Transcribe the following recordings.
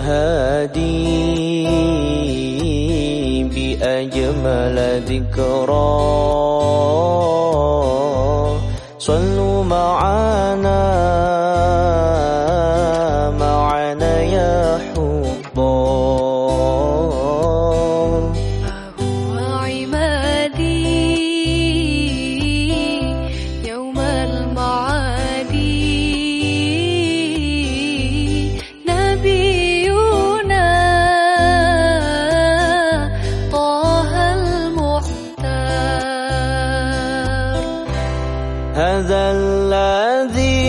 الهادي بأجمل ذكرى. صلوا معنا هذا الذي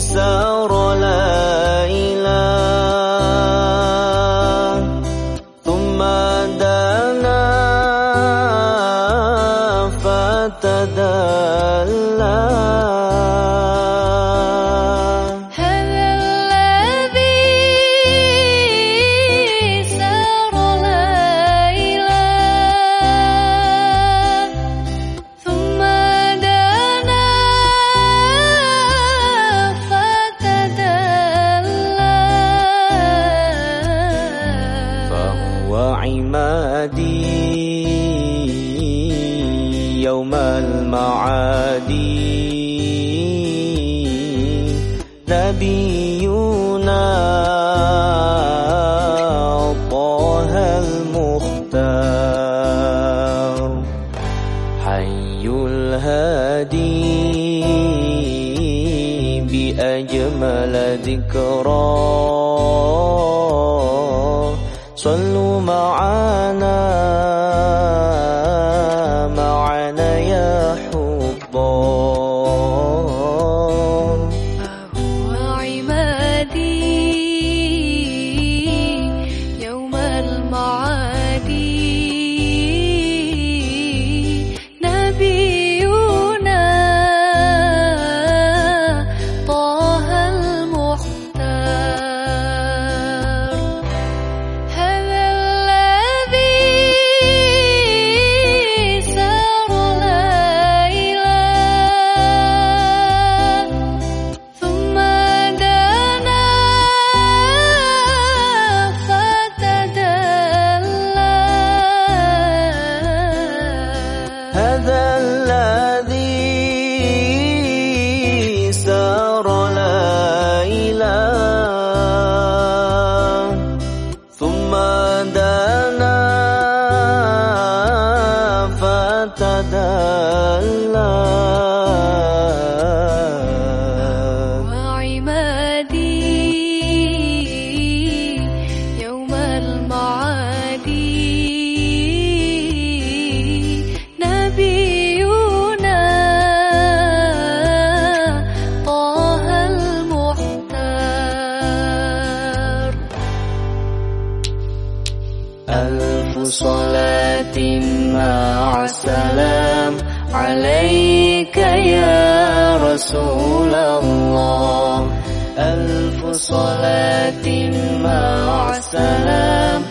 سار لا إله. ثم دنا فتدلى يوم المعاد نبينا طه المختار حي الهادي بأجمل ذكرى. صلوا معنا नदी هذا الذي سار لا إله. ثم دنا فتدلى. ألف صلاة مع السلام عليك يا رسول الله. ألف صلاة مع السلام